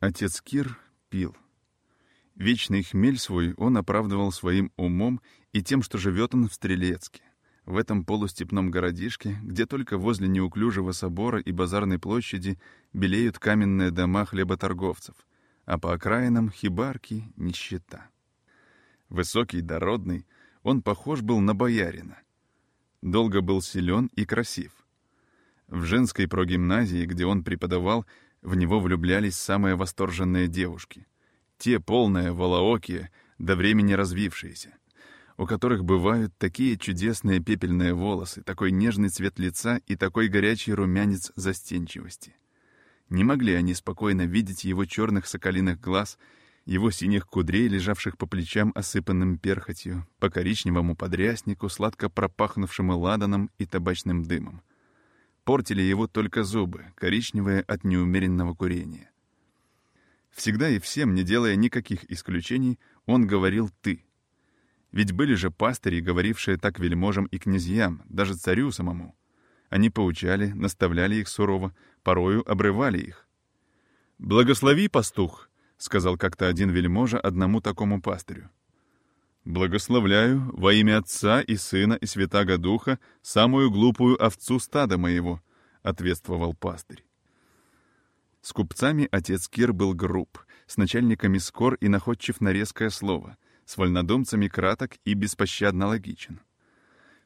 Отец Кир пил. Вечный хмель свой он оправдывал своим умом и тем, что живет он в Стрелецке, в этом полустепном городишке, где только возле неуклюжего собора и базарной площади белеют каменные дома хлеботорговцев, а по окраинам — хибарки, нищета. Высокий, дородный, он похож был на боярина. Долго был силен и красив. В женской прогимназии, где он преподавал, в него влюблялись самые восторженные девушки — те полные, волоокие, до времени развившиеся, у которых бывают такие чудесные пепельные волосы, такой нежный цвет лица и такой горячий румянец застенчивости. Не могли они спокойно видеть его черных соколиных глаз, его синих кудрей, лежавших по плечам осыпанным перхотью, по коричневому подряснику, сладко пропахнувшему ладаном и табачным дымом. Портили его только зубы, коричневые от неумеренного курения. Всегда и всем, не делая никаких исключений, он говорил «ты». Ведь были же пастыри, говорившие так вельможам и князьям, даже царю самому. Они поучали, наставляли их сурово, порою обрывали их. «Благослови, пастух», — сказал как-то один вельможа одному такому пастырю. «Благословляю во имя Отца и Сына и Святаго Духа самую глупую овцу стада моего», — ответствовал пастырь. С купцами отец Кир был груб, с начальниками скор и находчив на резкое слово, с вольнодумцами краток и беспощадно логичен.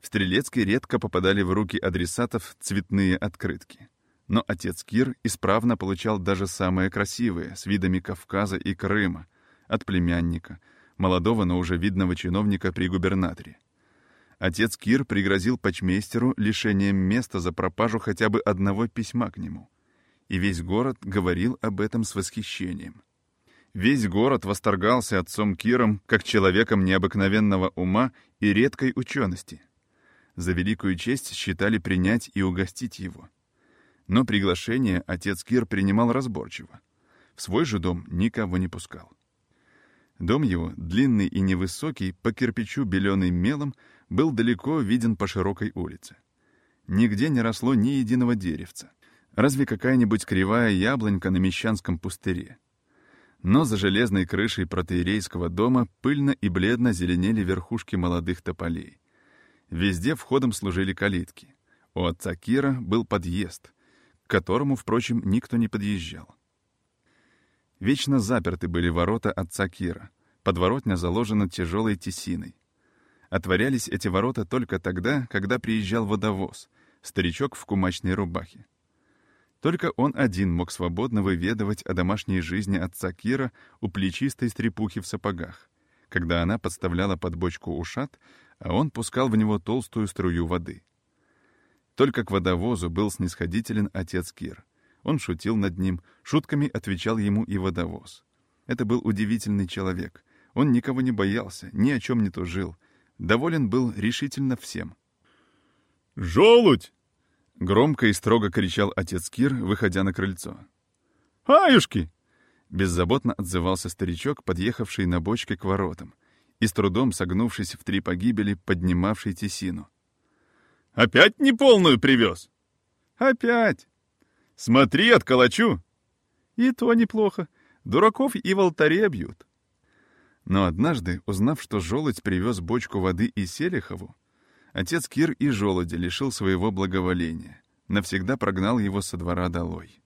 В Стрелецке редко попадали в руки адресатов цветные открытки. Но отец Кир исправно получал даже самые красивые, с видами Кавказа и Крыма, от племянника, молодого, но уже видного чиновника при губернаторе. Отец Кир пригрозил почмейстеру лишением места за пропажу хотя бы одного письма к нему — и весь город говорил об этом с восхищением. Весь город восторгался отцом Киром как человеком необыкновенного ума и редкой учености. За великую честь считали принять и угостить его. Но приглашение отец Кир принимал разборчиво. В свой же дом никого не пускал. Дом его, длинный и невысокий, по кирпичу беленый мелом, был далеко виден по широкой улице. Нигде не росло ни единого деревца. Разве какая-нибудь кривая яблонька на мещанском пустыре? Но за железной крышей протеерейского дома пыльно и бледно зеленели верхушки молодых тополей. Везде входом служили калитки. У отца Кира был подъезд, к которому, впрочем, никто не подъезжал. Вечно заперты были ворота отца Кира. Подворотня заложена тяжелой тесиной. Отворялись эти ворота только тогда, когда приезжал водовоз, старичок в кумачной рубахе. Только он один мог свободно выведывать о домашней жизни отца Кира у плечистой стрепухи в сапогах, когда она подставляла под бочку ушат, а он пускал в него толстую струю воды. Только к водовозу был снисходителен отец Кир. Он шутил над ним, шутками отвечал ему и водовоз. Это был удивительный человек. Он никого не боялся, ни о чем не тужил. Доволен был решительно всем. «Желудь!» Громко и строго кричал отец Кир, выходя на крыльцо. «Аюшки!» Беззаботно отзывался старичок, подъехавший на бочке к воротам, и с трудом согнувшись в три погибели, поднимавший тесину. «Опять неполную привез?» «Опять!» «Смотри, отколочу!» «И то неплохо. Дураков и в алтаре бьют». Но однажды, узнав, что желудь привез бочку воды из Селихову, Отец Кир и желуди лишил своего благоволения, навсегда прогнал его со двора долой.